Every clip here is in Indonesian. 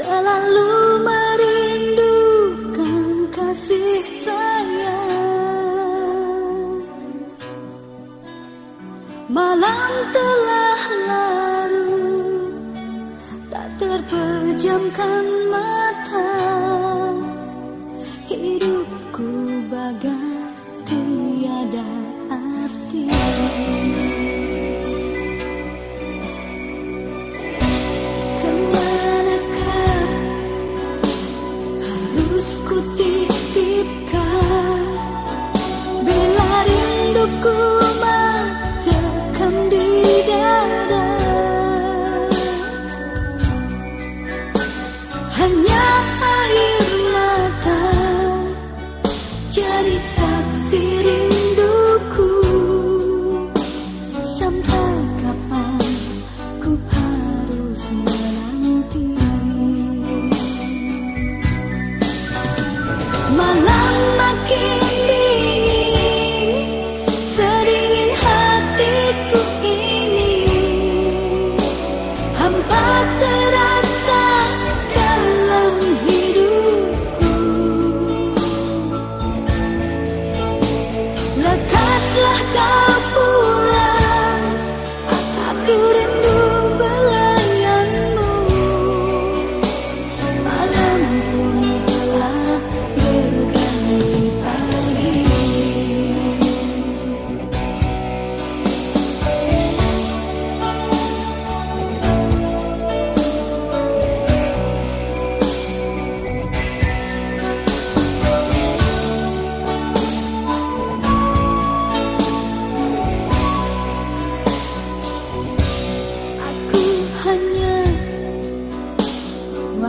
selalu merindukan kasih sayang malam telah larut tak terpejamkan malam. Sa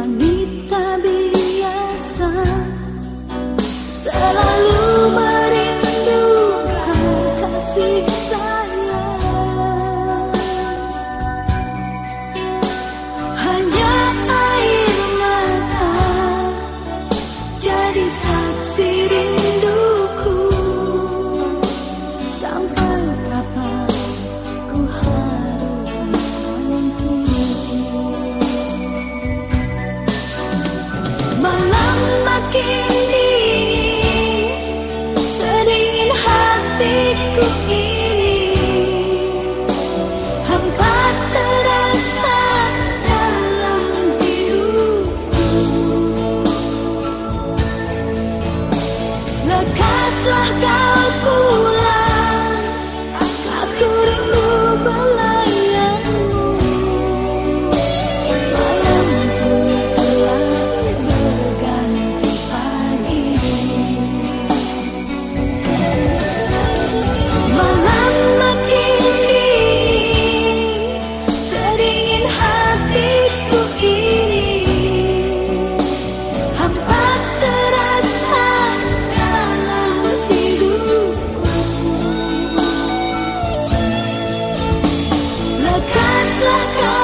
wanita biasa selalu Lekaslah kau pulang like I